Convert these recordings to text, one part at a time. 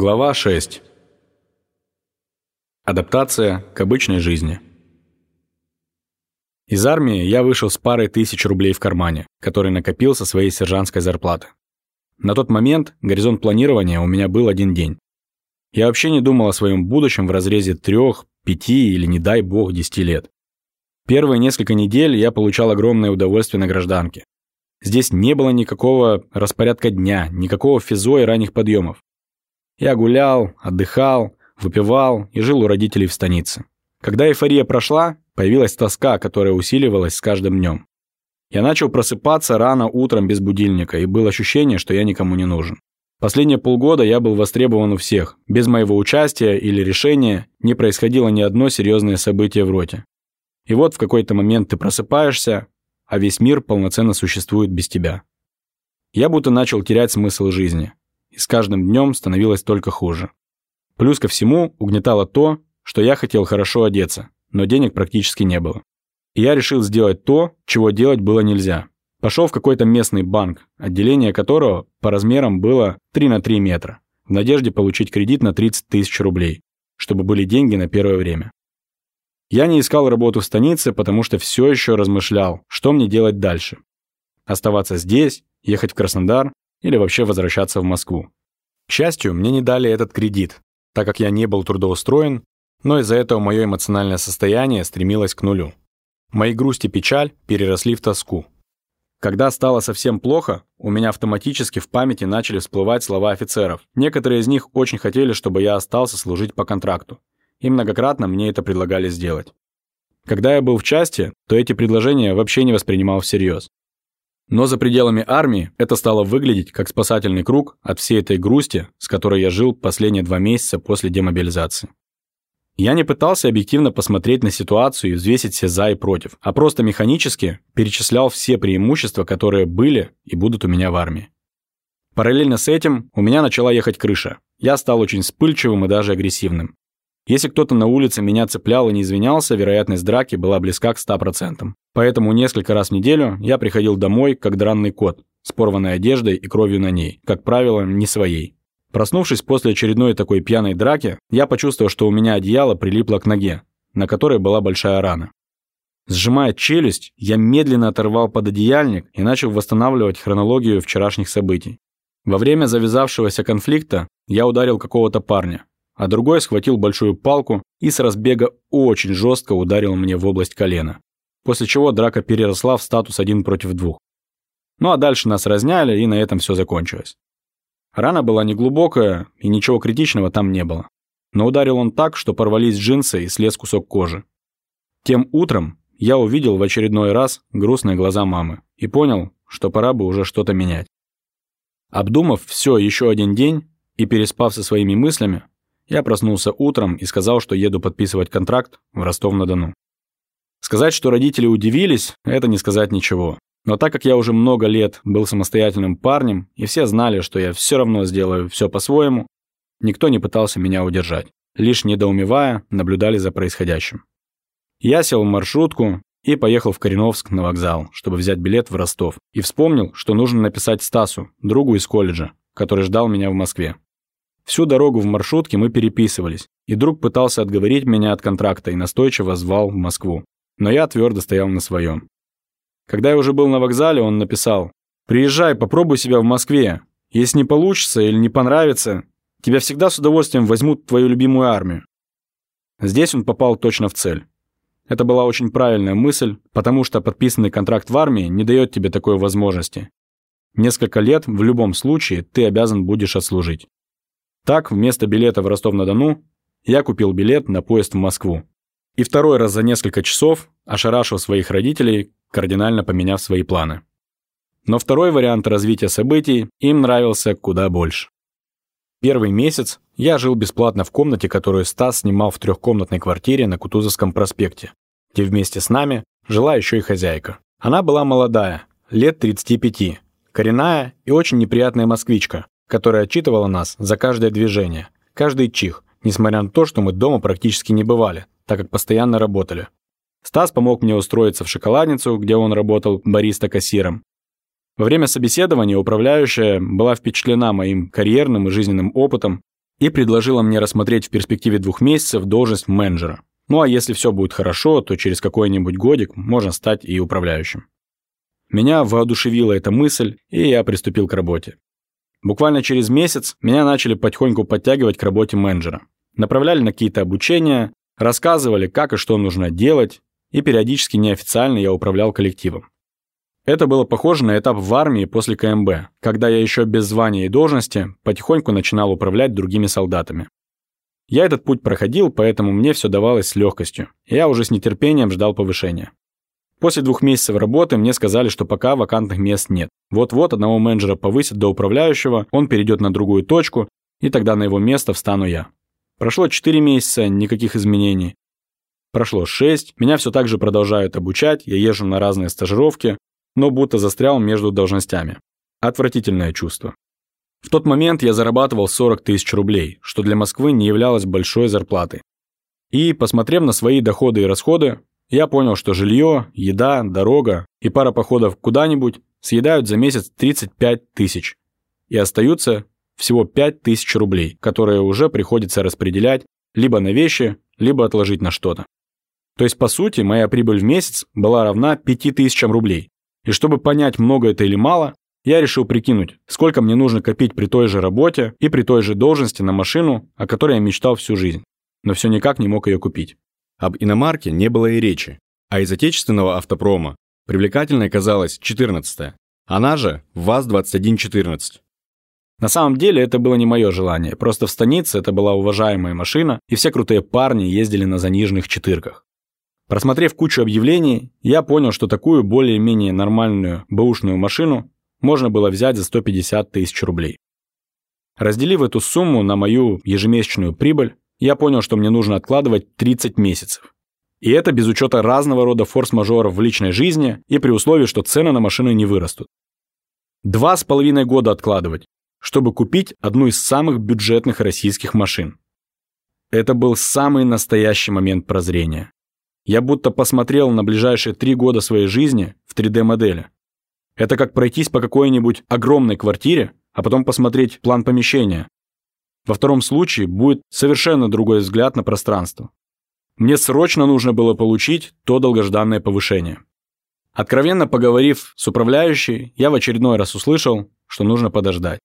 Глава 6. Адаптация к обычной жизни. Из армии я вышел с парой тысяч рублей в кармане, который накопил со своей сержантской зарплаты. На тот момент горизонт планирования у меня был один день. Я вообще не думал о своем будущем в разрезе трех, пяти или, не дай бог, десяти лет. Первые несколько недель я получал огромное удовольствие на гражданке. Здесь не было никакого распорядка дня, никакого физо и ранних подъемов. Я гулял, отдыхал, выпивал и жил у родителей в станице. Когда эйфория прошла, появилась тоска, которая усиливалась с каждым днем. Я начал просыпаться рано утром без будильника, и было ощущение, что я никому не нужен. Последние полгода я был востребован у всех. Без моего участия или решения не происходило ни одно серьезное событие в роте. И вот в какой-то момент ты просыпаешься, а весь мир полноценно существует без тебя. Я будто начал терять смысл жизни и с каждым днем становилось только хуже. Плюс ко всему угнетало то, что я хотел хорошо одеться, но денег практически не было. И я решил сделать то, чего делать было нельзя. Пошел в какой-то местный банк, отделение которого по размерам было 3 на 3 метра, в надежде получить кредит на 30 тысяч рублей, чтобы были деньги на первое время. Я не искал работу в станице, потому что все еще размышлял, что мне делать дальше. Оставаться здесь, ехать в Краснодар или вообще возвращаться в Москву. К счастью, мне не дали этот кредит, так как я не был трудоустроен, но из-за этого мое эмоциональное состояние стремилось к нулю. Мои грусть и печаль переросли в тоску. Когда стало совсем плохо, у меня автоматически в памяти начали всплывать слова офицеров. Некоторые из них очень хотели, чтобы я остался служить по контракту. И многократно мне это предлагали сделать. Когда я был в части, то эти предложения вообще не воспринимал всерьез. Но за пределами армии это стало выглядеть как спасательный круг от всей этой грусти, с которой я жил последние два месяца после демобилизации. Я не пытался объективно посмотреть на ситуацию и взвесить все за и против, а просто механически перечислял все преимущества, которые были и будут у меня в армии. Параллельно с этим у меня начала ехать крыша. Я стал очень вспыльчивым и даже агрессивным. Если кто-то на улице меня цеплял и не извинялся, вероятность драки была близка к 100%. Поэтому несколько раз в неделю я приходил домой, как дранный кот, с порванной одеждой и кровью на ней, как правило, не своей. Проснувшись после очередной такой пьяной драки, я почувствовал, что у меня одеяло прилипло к ноге, на которой была большая рана. Сжимая челюсть, я медленно оторвал пододеяльник и начал восстанавливать хронологию вчерашних событий. Во время завязавшегося конфликта я ударил какого-то парня, а другой схватил большую палку и с разбега очень жестко ударил мне в область колена. После чего драка переросла в статус один против двух. Ну а дальше нас разняли, и на этом все закончилось. Рана была неглубокая, и ничего критичного там не было. Но ударил он так, что порвались джинсы и слез кусок кожи. Тем утром я увидел в очередной раз грустные глаза мамы и понял, что пора бы уже что-то менять. Обдумав все еще один день и переспав со своими мыслями, я проснулся утром и сказал, что еду подписывать контракт в Ростов-на-Дону. Сказать, что родители удивились, это не сказать ничего. Но так как я уже много лет был самостоятельным парнем, и все знали, что я все равно сделаю все по-своему, никто не пытался меня удержать. Лишь недоумевая, наблюдали за происходящим. Я сел в маршрутку и поехал в Кореновск на вокзал, чтобы взять билет в Ростов. И вспомнил, что нужно написать Стасу, другу из колледжа, который ждал меня в Москве. Всю дорогу в маршрутке мы переписывались, и друг пытался отговорить меня от контракта и настойчиво звал в Москву. Но я твердо стоял на своем. Когда я уже был на вокзале, он написал «Приезжай, попробуй себя в Москве. Если не получится или не понравится, тебя всегда с удовольствием возьмут в твою любимую армию». Здесь он попал точно в цель. Это была очень правильная мысль, потому что подписанный контракт в армии не дает тебе такой возможности. Несколько лет в любом случае ты обязан будешь отслужить. Так, вместо билета в Ростов-на-Дону я купил билет на поезд в Москву. И второй раз за несколько часов ошарашил своих родителей, кардинально поменяв свои планы. Но второй вариант развития событий им нравился куда больше. Первый месяц я жил бесплатно в комнате, которую Стас снимал в трехкомнатной квартире на Кутузовском проспекте, где вместе с нами жила еще и хозяйка. Она была молодая, лет 35, коренная и очень неприятная москвичка, которая отчитывала нас за каждое движение, каждый чих, несмотря на то, что мы дома практически не бывали, так как постоянно работали. Стас помог мне устроиться в шоколадницу, где он работал бариста-кассиром. Во время собеседования управляющая была впечатлена моим карьерным и жизненным опытом и предложила мне рассмотреть в перспективе двух месяцев должность менеджера. Ну а если все будет хорошо, то через какой-нибудь годик можно стать и управляющим. Меня воодушевила эта мысль, и я приступил к работе. Буквально через месяц меня начали потихоньку подтягивать к работе менеджера. Направляли на какие-то обучения, рассказывали, как и что нужно делать, и периодически неофициально я управлял коллективом. Это было похоже на этап в армии после КМБ, когда я еще без звания и должности потихоньку начинал управлять другими солдатами. Я этот путь проходил, поэтому мне все давалось с легкостью. Я уже с нетерпением ждал повышения. После двух месяцев работы мне сказали, что пока вакантных мест нет. Вот-вот одного менеджера повысят до управляющего, он перейдет на другую точку, и тогда на его место встану я. Прошло 4 месяца, никаких изменений. Прошло 6, меня все так же продолжают обучать, я езжу на разные стажировки, но будто застрял между должностями. Отвратительное чувство. В тот момент я зарабатывал 40 тысяч рублей, что для Москвы не являлось большой зарплатой. И, посмотрев на свои доходы и расходы, я понял, что жилье, еда, дорога и пара походов куда-нибудь съедают за месяц 35 тысяч. И остаются всего 5 тысяч рублей, которые уже приходится распределять либо на вещи, либо отложить на что-то. То есть, по сути, моя прибыль в месяц была равна 5 тысячам рублей, и чтобы понять, много это или мало, я решил прикинуть, сколько мне нужно копить при той же работе и при той же должности на машину, о которой я мечтал всю жизнь, но все никак не мог ее купить. Об иномарке не было и речи, а из отечественного автопрома привлекательной казалась 14 она же ВАЗ-2114. На самом деле это было не мое желание, просто в станице это была уважаемая машина, и все крутые парни ездили на заниженных четырках. Просмотрев кучу объявлений, я понял, что такую более-менее нормальную бэушную машину можно было взять за 150 тысяч рублей. Разделив эту сумму на мою ежемесячную прибыль, я понял, что мне нужно откладывать 30 месяцев. И это без учета разного рода форс-мажоров в личной жизни и при условии, что цены на машины не вырастут. Два с половиной года откладывать, чтобы купить одну из самых бюджетных российских машин. Это был самый настоящий момент прозрения. Я будто посмотрел на ближайшие три года своей жизни в 3D-модели. Это как пройтись по какой-нибудь огромной квартире, а потом посмотреть план помещения. Во втором случае будет совершенно другой взгляд на пространство. Мне срочно нужно было получить то долгожданное повышение. Откровенно поговорив с управляющей, я в очередной раз услышал, что нужно подождать.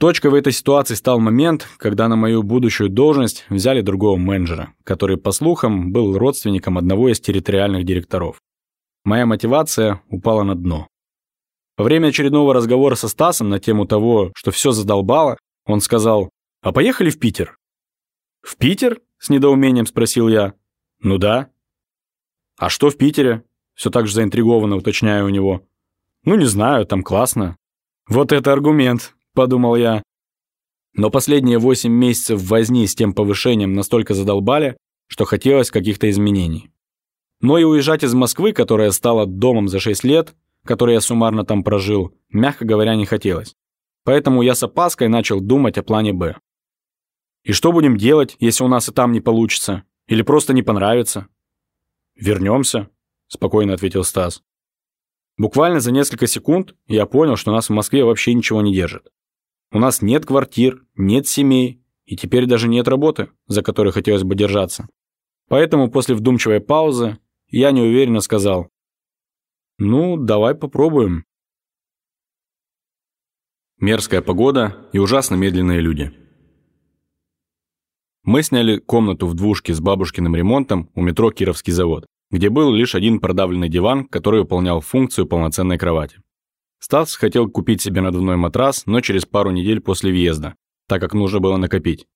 Точкой в этой ситуации стал момент, когда на мою будущую должность взяли другого менеджера, который, по слухам, был родственником одного из территориальных директоров. Моя мотивация упала на дно. Во время очередного разговора со Стасом на тему того, что все задолбало, он сказал, «А поехали в Питер?» «В Питер?» – с недоумением спросил я. «Ну да». «А что в Питере?» – все так же заинтригованно уточняю у него. «Ну не знаю, там классно». «Вот это аргумент», – подумал я. Но последние восемь месяцев возни с тем повышением настолько задолбали, что хотелось каких-то изменений. Но и уезжать из Москвы, которая стала домом за 6 лет, который я суммарно там прожил, мягко говоря, не хотелось. Поэтому я с опаской начал думать о плане «Б». И что будем делать, если у нас и там не получится? Или просто не понравится? Вернемся, спокойно ответил Стас. Буквально за несколько секунд я понял, что нас в Москве вообще ничего не держит. У нас нет квартир, нет семей, и теперь даже нет работы, за которой хотелось бы держаться. Поэтому после вдумчивой паузы я неуверенно сказал, «Ну, давай попробуем». Мерзкая погода и ужасно медленные люди. Мы сняли комнату в двушке с бабушкиным ремонтом у метро «Кировский завод», где был лишь один продавленный диван, который выполнял функцию полноценной кровати. Стас хотел купить себе надувной матрас, но через пару недель после въезда, так как нужно было накопить.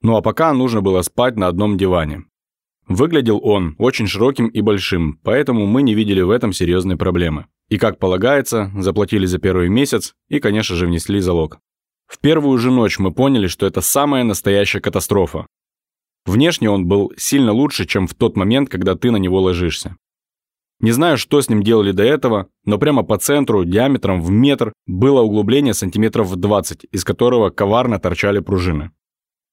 Ну а пока нужно было спать на одном диване. Выглядел он очень широким и большим, поэтому мы не видели в этом серьезной проблемы. И как полагается, заплатили за первый месяц и, конечно же, внесли залог. В первую же ночь мы поняли, что это самая настоящая катастрофа. Внешне он был сильно лучше, чем в тот момент, когда ты на него ложишься. Не знаю, что с ним делали до этого, но прямо по центру, диаметром в метр, было углубление сантиметров в 20, из которого коварно торчали пружины.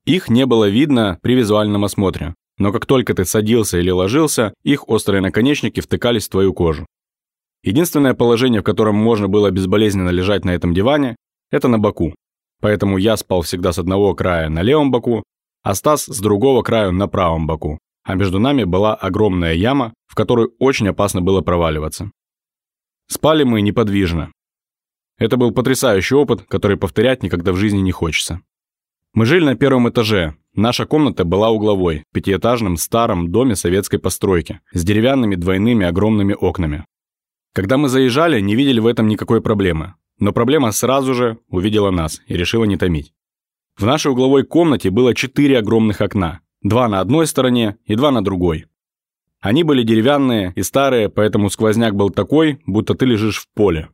Их не было видно при визуальном осмотре, но как только ты садился или ложился, их острые наконечники втыкались в твою кожу. Единственное положение, в котором можно было безболезненно лежать на этом диване, это на боку. Поэтому я спал всегда с одного края на левом боку, а Стас с другого края на правом боку, а между нами была огромная яма, в которую очень опасно было проваливаться. Спали мы неподвижно. Это был потрясающий опыт, который повторять никогда в жизни не хочется. Мы жили на первом этаже. Наша комната была угловой, пятиэтажном старом доме советской постройки, с деревянными двойными огромными окнами. Когда мы заезжали, не видели в этом никакой проблемы. Но проблема сразу же увидела нас и решила не томить. В нашей угловой комнате было четыре огромных окна. Два на одной стороне и два на другой. Они были деревянные и старые, поэтому сквозняк был такой, будто ты лежишь в поле.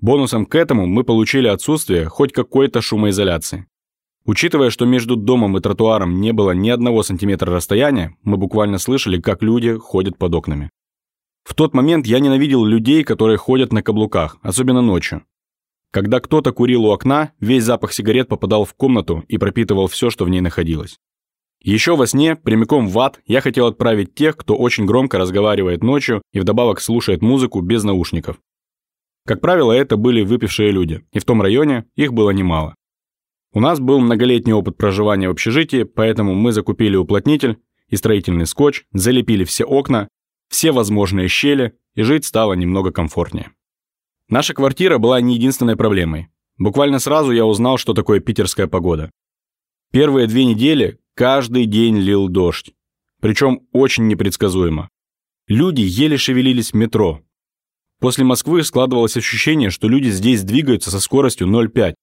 Бонусом к этому мы получили отсутствие хоть какой-то шумоизоляции. Учитывая, что между домом и тротуаром не было ни одного сантиметра расстояния, мы буквально слышали, как люди ходят под окнами. В тот момент я ненавидел людей, которые ходят на каблуках, особенно ночью. Когда кто-то курил у окна, весь запах сигарет попадал в комнату и пропитывал все, что в ней находилось. Еще во сне, прямиком в ад, я хотел отправить тех, кто очень громко разговаривает ночью и вдобавок слушает музыку без наушников. Как правило, это были выпившие люди, и в том районе их было немало. У нас был многолетний опыт проживания в общежитии, поэтому мы закупили уплотнитель и строительный скотч, залепили все окна, все возможные щели, и жить стало немного комфортнее. Наша квартира была не единственной проблемой. Буквально сразу я узнал, что такое питерская погода. Первые две недели каждый день лил дождь. Причем очень непредсказуемо. Люди еле шевелились в метро. После Москвы складывалось ощущение, что люди здесь двигаются со скоростью 0,5.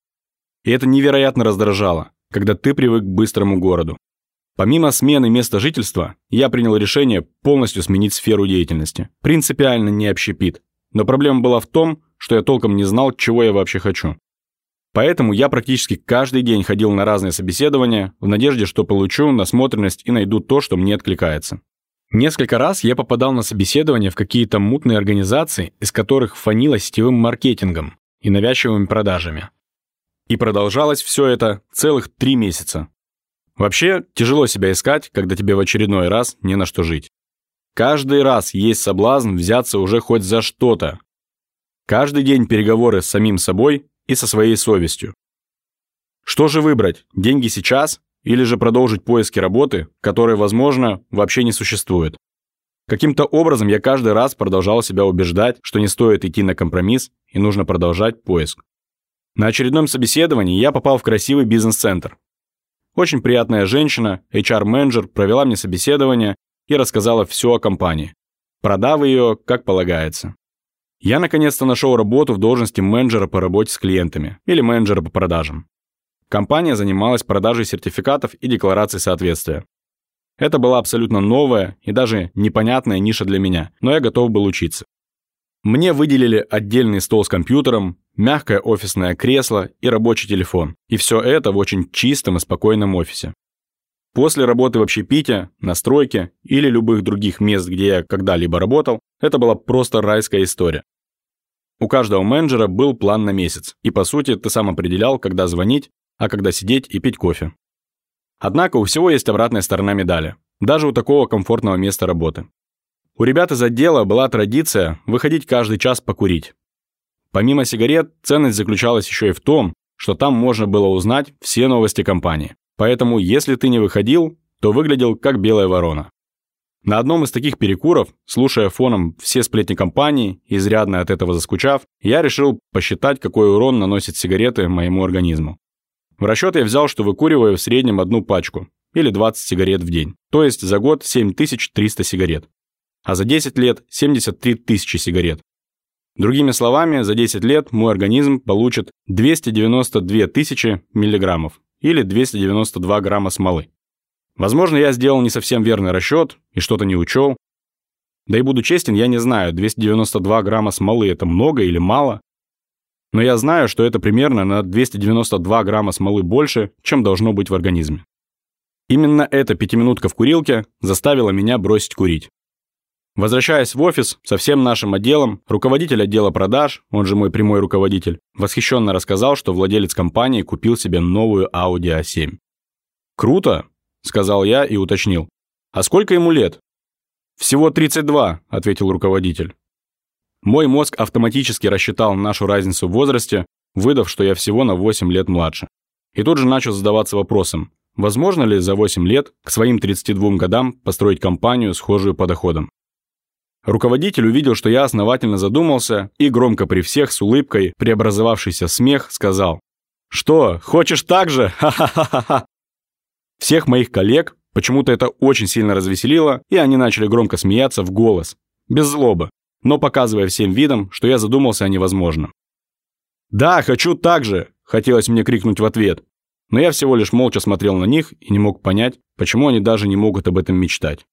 И это невероятно раздражало, когда ты привык к быстрому городу. Помимо смены места жительства, я принял решение полностью сменить сферу деятельности. Принципиально не общепит. Но проблема была в том, что я толком не знал, чего я вообще хочу. Поэтому я практически каждый день ходил на разные собеседования в надежде, что получу насмотренность и найду то, что мне откликается. Несколько раз я попадал на собеседования в какие-то мутные организации, из которых фанило сетевым маркетингом и навязчивыми продажами. И продолжалось все это целых три месяца. Вообще, тяжело себя искать, когда тебе в очередной раз не на что жить. Каждый раз есть соблазн взяться уже хоть за что-то. Каждый день переговоры с самим собой и со своей совестью. Что же выбрать, деньги сейчас или же продолжить поиски работы, которой, возможно, вообще не существует? Каким-то образом я каждый раз продолжал себя убеждать, что не стоит идти на компромисс и нужно продолжать поиск. На очередном собеседовании я попал в красивый бизнес-центр. Очень приятная женщина, HR-менеджер, провела мне собеседование и рассказала все о компании, продав ее, как полагается. Я наконец-то нашел работу в должности менеджера по работе с клиентами или менеджера по продажам. Компания занималась продажей сертификатов и деклараций соответствия. Это была абсолютно новая и даже непонятная ниша для меня, но я готов был учиться. Мне выделили отдельный стол с компьютером, мягкое офисное кресло и рабочий телефон. И все это в очень чистом и спокойном офисе. После работы в общепите, на стройке или любых других мест, где я когда-либо работал, это была просто райская история. У каждого менеджера был план на месяц, и по сути ты сам определял, когда звонить, а когда сидеть и пить кофе. Однако у всего есть обратная сторона медали, даже у такого комфортного места работы. У ребят из отдела была традиция выходить каждый час покурить. Помимо сигарет, ценность заключалась еще и в том, что там можно было узнать все новости компании. Поэтому, если ты не выходил, то выглядел как белая ворона. На одном из таких перекуров, слушая фоном все сплетни компании, изрядно от этого заскучав, я решил посчитать, какой урон наносят сигареты моему организму. В расчет я взял, что выкуриваю в среднем одну пачку, или 20 сигарет в день, то есть за год 7300 сигарет а за 10 лет 73 тысячи сигарет. Другими словами, за 10 лет мой организм получит 292 тысячи миллиграммов или 292 грамма смолы. Возможно, я сделал не совсем верный расчет и что-то не учел. Да и буду честен, я не знаю, 292 грамма смолы это много или мало. Но я знаю, что это примерно на 292 грамма смолы больше, чем должно быть в организме. Именно эта пятиминутка в курилке заставила меня бросить курить. Возвращаясь в офис со всем нашим отделом, руководитель отдела продаж, он же мой прямой руководитель, восхищенно рассказал, что владелец компании купил себе новую Audi A7. «Круто», — сказал я и уточнил. «А сколько ему лет?» «Всего 32», — ответил руководитель. Мой мозг автоматически рассчитал нашу разницу в возрасте, выдав, что я всего на 8 лет младше. и тут же начал задаваться вопросом, возможно ли за 8 лет к своим 32 годам построить компанию, схожую по доходам. Руководитель увидел, что я основательно задумался и громко при всех с улыбкой, преобразовавшийся смех, сказал «Что, хочешь так же? Ха-ха-ха-ха!» Всех моих коллег почему-то это очень сильно развеселило, и они начали громко смеяться в голос, без злобы, но показывая всем видом, что я задумался о невозможном. «Да, хочу так же!» – хотелось мне крикнуть в ответ, но я всего лишь молча смотрел на них и не мог понять, почему они даже не могут об этом мечтать.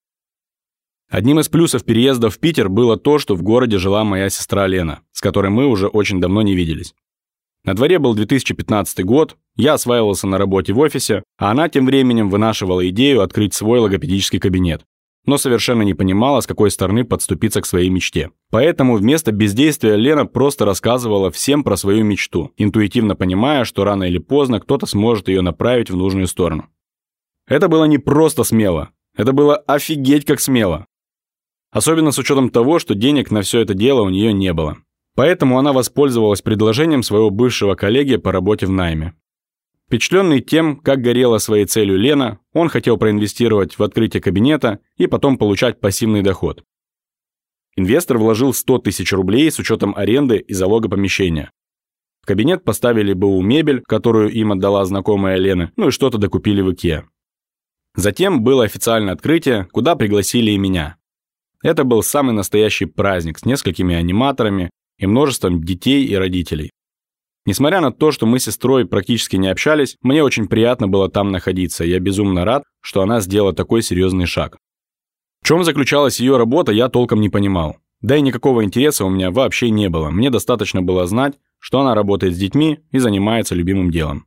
Одним из плюсов переезда в Питер было то, что в городе жила моя сестра Лена, с которой мы уже очень давно не виделись. На дворе был 2015 год, я осваивался на работе в офисе, а она тем временем вынашивала идею открыть свой логопедический кабинет, но совершенно не понимала, с какой стороны подступиться к своей мечте. Поэтому вместо бездействия Лена просто рассказывала всем про свою мечту, интуитивно понимая, что рано или поздно кто-то сможет ее направить в нужную сторону. Это было не просто смело, это было офигеть как смело. Особенно с учетом того, что денег на все это дело у нее не было. Поэтому она воспользовалась предложением своего бывшего коллеги по работе в найме. Впечатленный тем, как горела своей целью Лена, он хотел проинвестировать в открытие кабинета и потом получать пассивный доход. Инвестор вложил 100 тысяч рублей с учетом аренды и залога помещения. В кабинет поставили БУ мебель, которую им отдала знакомая Лена, ну и что-то докупили в Икеа. Затем было официальное открытие, куда пригласили и меня. Это был самый настоящий праздник с несколькими аниматорами и множеством детей и родителей. Несмотря на то, что мы с сестрой практически не общались, мне очень приятно было там находиться, я безумно рад, что она сделала такой серьезный шаг. В чем заключалась ее работа, я толком не понимал. Да и никакого интереса у меня вообще не было, мне достаточно было знать, что она работает с детьми и занимается любимым делом.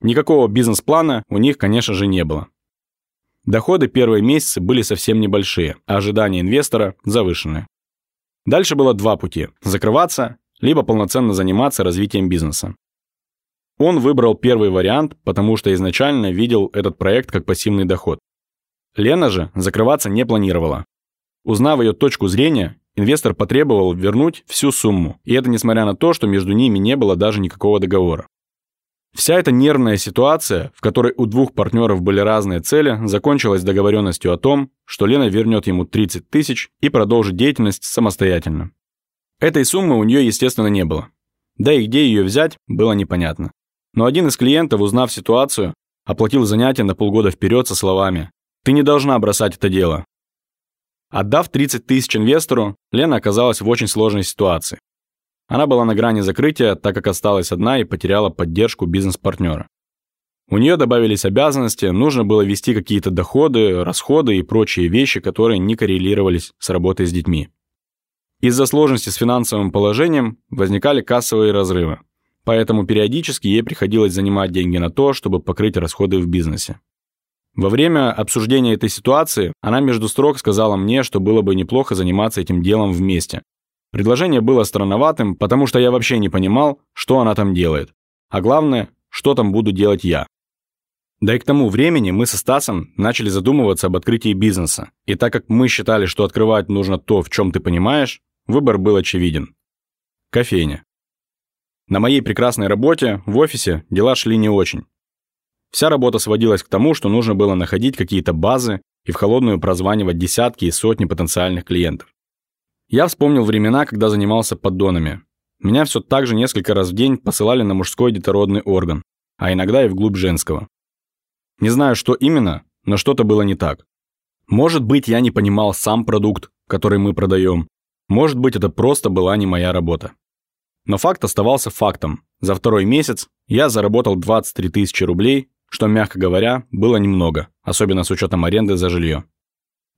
Никакого бизнес-плана у них, конечно же, не было. Доходы первые месяцы были совсем небольшие, а ожидания инвестора завышенные. Дальше было два пути – закрываться, либо полноценно заниматься развитием бизнеса. Он выбрал первый вариант, потому что изначально видел этот проект как пассивный доход. Лена же закрываться не планировала. Узнав ее точку зрения, инвестор потребовал вернуть всю сумму, и это несмотря на то, что между ними не было даже никакого договора. Вся эта нервная ситуация, в которой у двух партнеров были разные цели, закончилась договоренностью о том, что Лена вернет ему 30 тысяч и продолжит деятельность самостоятельно. Этой суммы у нее, естественно, не было. Да и где ее взять, было непонятно. Но один из клиентов, узнав ситуацию, оплатил занятие на полгода вперед со словами «Ты не должна бросать это дело». Отдав 30 тысяч инвестору, Лена оказалась в очень сложной ситуации. Она была на грани закрытия, так как осталась одна и потеряла поддержку бизнес-партнера. У нее добавились обязанности, нужно было вести какие-то доходы, расходы и прочие вещи, которые не коррелировались с работой с детьми. Из-за сложности с финансовым положением возникали кассовые разрывы, поэтому периодически ей приходилось занимать деньги на то, чтобы покрыть расходы в бизнесе. Во время обсуждения этой ситуации она между строк сказала мне, что было бы неплохо заниматься этим делом вместе, Предложение было странноватым, потому что я вообще не понимал, что она там делает. А главное, что там буду делать я. Да и к тому времени мы со Стасом начали задумываться об открытии бизнеса. И так как мы считали, что открывать нужно то, в чем ты понимаешь, выбор был очевиден. Кофейня. На моей прекрасной работе в офисе дела шли не очень. Вся работа сводилась к тому, что нужно было находить какие-то базы и в холодную прозванивать десятки и сотни потенциальных клиентов. Я вспомнил времена, когда занимался поддонами. Меня все так же несколько раз в день посылали на мужской детородный орган, а иногда и вглубь женского. Не знаю, что именно, но что-то было не так. Может быть, я не понимал сам продукт, который мы продаем. Может быть, это просто была не моя работа. Но факт оставался фактом. За второй месяц я заработал 23 тысячи рублей, что, мягко говоря, было немного, особенно с учетом аренды за жилье.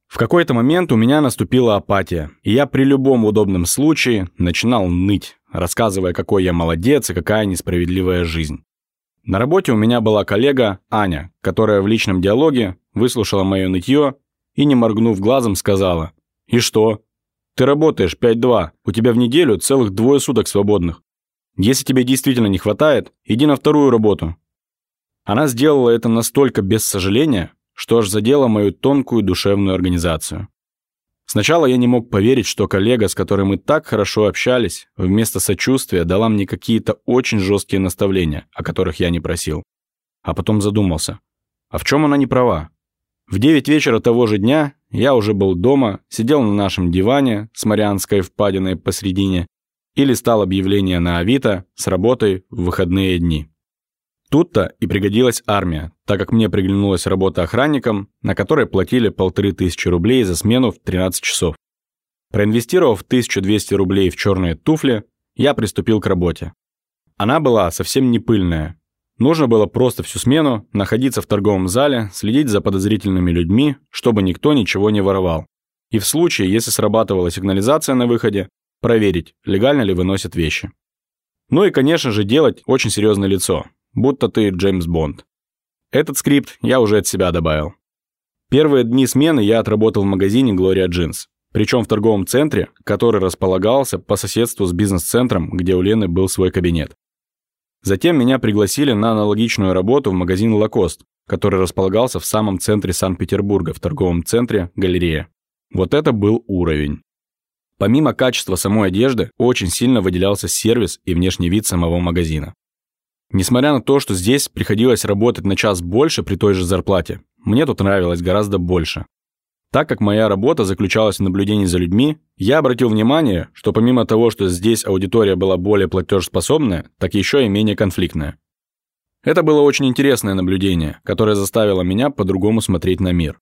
В какой-то момент у меня наступила апатия, и я при любом удобном случае начинал ныть, рассказывая, какой я молодец и какая несправедливая жизнь. На работе у меня была коллега Аня, которая в личном диалоге выслушала мое нытье и, не моргнув глазом, сказала «И что? Ты работаешь 5-2, у тебя в неделю целых двое суток свободных. Если тебе действительно не хватает, иди на вторую работу». Она сделала это настолько без сожаления, что аж задело мою тонкую душевную организацию. Сначала я не мог поверить, что коллега, с которой мы так хорошо общались, вместо сочувствия дала мне какие-то очень жесткие наставления, о которых я не просил. а потом задумался. А в чем она не права? В 9 вечера того же дня я уже был дома, сидел на нашем диване с Марианской впадиной посредине и листал объявления на Авито с работой в выходные дни. Тут-то и пригодилась армия, так как мне приглянулась работа охранником, на которой платили полторы тысячи рублей за смену в 13 часов. Проинвестировав 1200 рублей в черные туфли, я приступил к работе. Она была совсем не пыльная. Нужно было просто всю смену находиться в торговом зале, следить за подозрительными людьми, чтобы никто ничего не воровал. И в случае, если срабатывала сигнализация на выходе, проверить, легально ли выносят вещи. Ну и, конечно же, делать очень серьезное лицо, будто ты Джеймс Бонд. Этот скрипт я уже от себя добавил. Первые дни смены я отработал в магазине Gloria Jeans, причем в торговом центре, который располагался по соседству с бизнес-центром, где у Лены был свой кабинет. Затем меня пригласили на аналогичную работу в магазин Lacoste, который располагался в самом центре Санкт-Петербурга, в торговом центре «Галерея». Вот это был уровень. Помимо качества самой одежды, очень сильно выделялся сервис и внешний вид самого магазина. Несмотря на то, что здесь приходилось работать на час больше при той же зарплате, мне тут нравилось гораздо больше. Так как моя работа заключалась в наблюдении за людьми, я обратил внимание, что помимо того, что здесь аудитория была более платежеспособная, так еще и менее конфликтная. Это было очень интересное наблюдение, которое заставило меня по-другому смотреть на мир.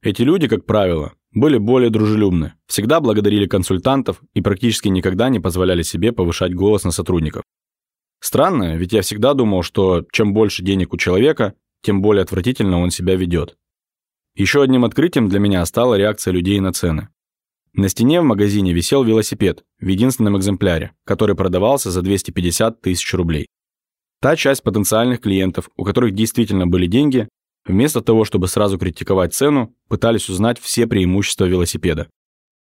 Эти люди, как правило, были более дружелюбны, всегда благодарили консультантов и практически никогда не позволяли себе повышать голос на сотрудников. Странно, ведь я всегда думал, что чем больше денег у человека, тем более отвратительно он себя ведет. Еще одним открытием для меня стала реакция людей на цены. На стене в магазине висел велосипед в единственном экземпляре, который продавался за 250 тысяч рублей. Та часть потенциальных клиентов, у которых действительно были деньги, вместо того, чтобы сразу критиковать цену, пытались узнать все преимущества велосипеда.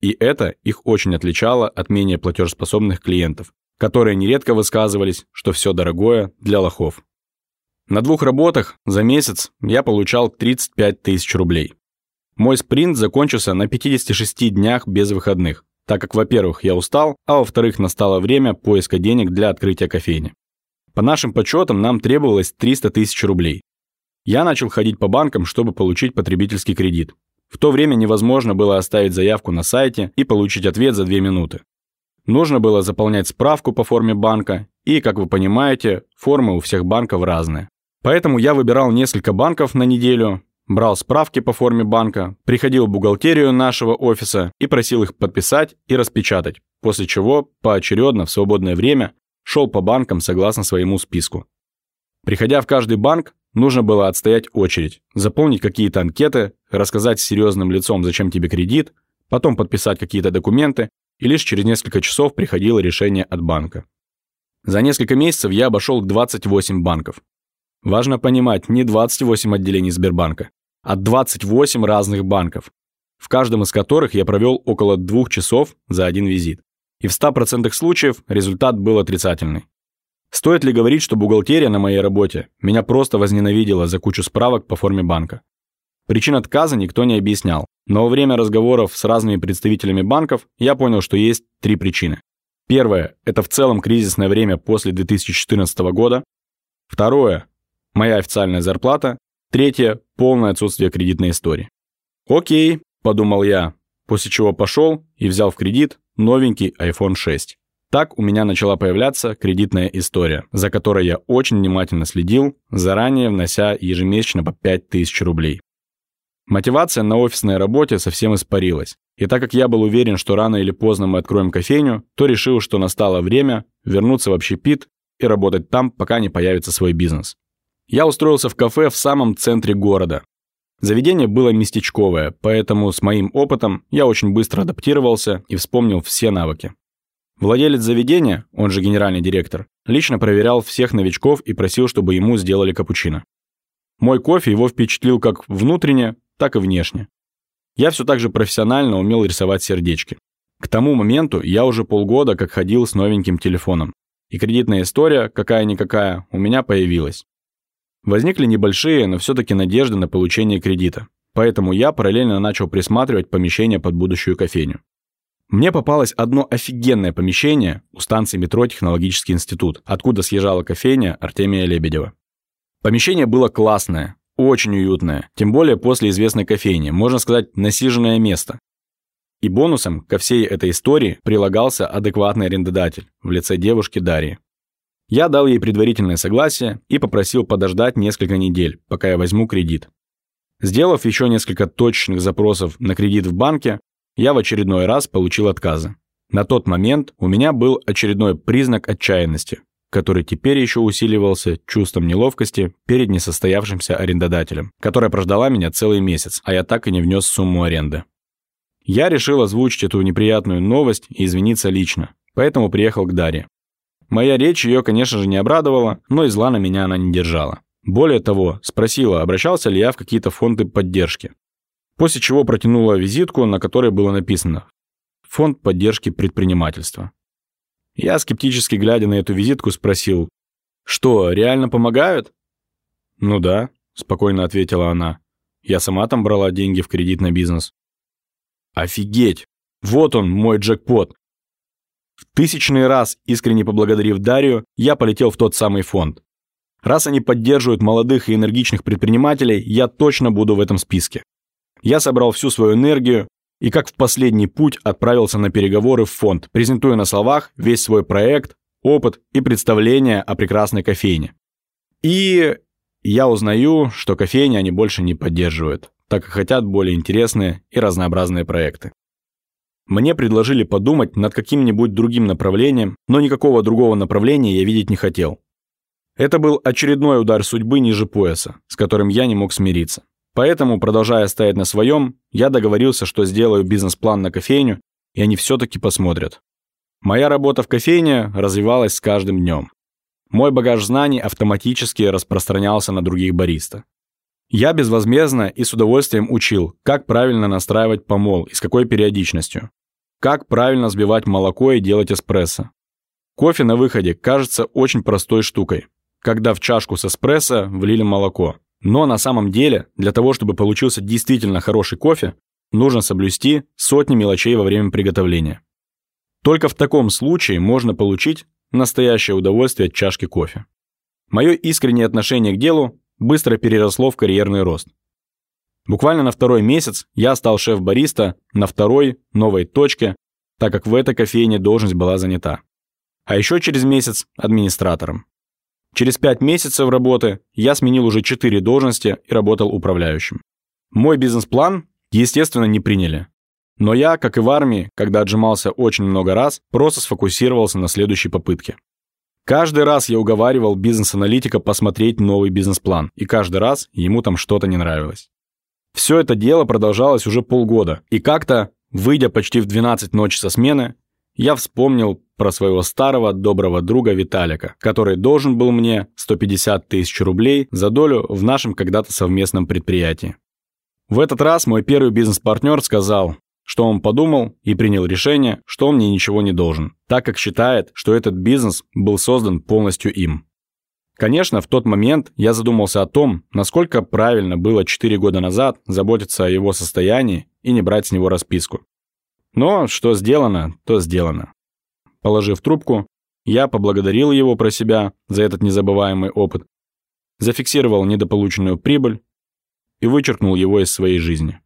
И это их очень отличало от менее платежеспособных клиентов, которые нередко высказывались, что все дорогое для лохов. На двух работах за месяц я получал 35 тысяч рублей. Мой спринт закончился на 56 днях без выходных, так как, во-первых, я устал, а во-вторых, настало время поиска денег для открытия кофейни. По нашим подсчетам нам требовалось 300 тысяч рублей. Я начал ходить по банкам, чтобы получить потребительский кредит. В то время невозможно было оставить заявку на сайте и получить ответ за 2 минуты. Нужно было заполнять справку по форме банка, и, как вы понимаете, формы у всех банков разные. Поэтому я выбирал несколько банков на неделю, брал справки по форме банка, приходил в бухгалтерию нашего офиса и просил их подписать и распечатать, после чего поочередно в свободное время шел по банкам согласно своему списку. Приходя в каждый банк, нужно было отстоять очередь, заполнить какие-то анкеты, рассказать серьезным лицом, зачем тебе кредит, потом подписать какие-то документы и лишь через несколько часов приходило решение от банка. За несколько месяцев я обошел 28 банков. Важно понимать, не 28 отделений Сбербанка, а 28 разных банков, в каждом из которых я провел около двух часов за один визит. И в 100% случаев результат был отрицательный. Стоит ли говорить, что бухгалтерия на моей работе меня просто возненавидела за кучу справок по форме банка? Причин отказа никто не объяснял, но во время разговоров с разными представителями банков я понял, что есть три причины. Первое – это в целом кризисное время после 2014 года. Второе – моя официальная зарплата. Третье – полное отсутствие кредитной истории. Окей, подумал я, после чего пошел и взял в кредит новенький iPhone 6. Так у меня начала появляться кредитная история, за которой я очень внимательно следил, заранее внося ежемесячно по 5000 рублей. Мотивация на офисной работе совсем испарилась. И так как я был уверен, что рано или поздно мы откроем кофейню, то решил, что настало время вернуться в общепит и работать там, пока не появится свой бизнес. Я устроился в кафе в самом центре города. Заведение было местечковое, поэтому с моим опытом я очень быстро адаптировался и вспомнил все навыки. Владелец заведения, он же генеральный директор, лично проверял всех новичков и просил, чтобы ему сделали капучино. Мой кофе его впечатлил как внутренне, так и внешне. Я все так же профессионально умел рисовать сердечки. К тому моменту я уже полгода как ходил с новеньким телефоном. И кредитная история, какая-никакая, у меня появилась. Возникли небольшие, но все-таки надежды на получение кредита. Поэтому я параллельно начал присматривать помещение под будущую кофейню. Мне попалось одно офигенное помещение у станции метро «Технологический институт», откуда съезжала кофейня Артемия Лебедева. Помещение было классное, очень уютное, тем более после известной кофейни, можно сказать, насиженное место. И бонусом ко всей этой истории прилагался адекватный арендодатель в лице девушки Дарьи. Я дал ей предварительное согласие и попросил подождать несколько недель, пока я возьму кредит. Сделав еще несколько точных запросов на кредит в банке, я в очередной раз получил отказы. На тот момент у меня был очередной признак отчаянности, который теперь еще усиливался чувством неловкости перед несостоявшимся арендодателем, которая прождала меня целый месяц, а я так и не внес сумму аренды. Я решил озвучить эту неприятную новость и извиниться лично, поэтому приехал к Дарье. Моя речь ее, конечно же, не обрадовала, но и зла на меня она не держала. Более того, спросила, обращался ли я в какие-то фонды поддержки. После чего протянула визитку, на которой было написано «Фонд поддержки предпринимательства». Я, скептически глядя на эту визитку, спросил «Что, реально помогают?» «Ну да», – спокойно ответила она. «Я сама там брала деньги в кредит на бизнес». «Офигеть! Вот он, мой джекпот! В тысячный раз, искренне поблагодарив Дарью, я полетел в тот самый фонд. Раз они поддерживают молодых и энергичных предпринимателей, я точно буду в этом списке. Я собрал всю свою энергию и как в последний путь отправился на переговоры в фонд, презентуя на словах весь свой проект, опыт и представление о прекрасной кофейне. И я узнаю, что кофейни они больше не поддерживают, так как хотят более интересные и разнообразные проекты. Мне предложили подумать над каким-нибудь другим направлением, но никакого другого направления я видеть не хотел. Это был очередной удар судьбы ниже пояса, с которым я не мог смириться. Поэтому, продолжая стоять на своем, я договорился, что сделаю бизнес-план на кофейню, и они все-таки посмотрят. Моя работа в кофейне развивалась с каждым днем. Мой багаж знаний автоматически распространялся на других бариста. Я безвозмездно и с удовольствием учил, как правильно настраивать помол и с какой периодичностью. Как правильно взбивать молоко и делать эспрессо. Кофе на выходе кажется очень простой штукой, когда в чашку с эспрессо влили молоко. Но на самом деле, для того, чтобы получился действительно хороший кофе, нужно соблюсти сотни мелочей во время приготовления. Только в таком случае можно получить настоящее удовольствие от чашки кофе. Мое искреннее отношение к делу быстро переросло в карьерный рост. Буквально на второй месяц я стал шеф-бариста на второй, новой точке, так как в этой кофейне должность была занята. А еще через месяц – администратором. Через пять месяцев работы я сменил уже четыре должности и работал управляющим. Мой бизнес-план, естественно, не приняли. Но я, как и в армии, когда отжимался очень много раз, просто сфокусировался на следующей попытке. Каждый раз я уговаривал бизнес-аналитика посмотреть новый бизнес-план, и каждый раз ему там что-то не нравилось. Все это дело продолжалось уже полгода, и как-то, выйдя почти в 12 ночи со смены, я вспомнил про своего старого доброго друга Виталика, который должен был мне 150 тысяч рублей за долю в нашем когда-то совместном предприятии. В этот раз мой первый бизнес-партнер сказал, что он подумал и принял решение, что он мне ничего не должен, так как считает, что этот бизнес был создан полностью им. Конечно, в тот момент я задумался о том, насколько правильно было 4 года назад заботиться о его состоянии и не брать с него расписку. Но что сделано, то сделано. Положив трубку, я поблагодарил его про себя за этот незабываемый опыт, зафиксировал недополученную прибыль и вычеркнул его из своей жизни.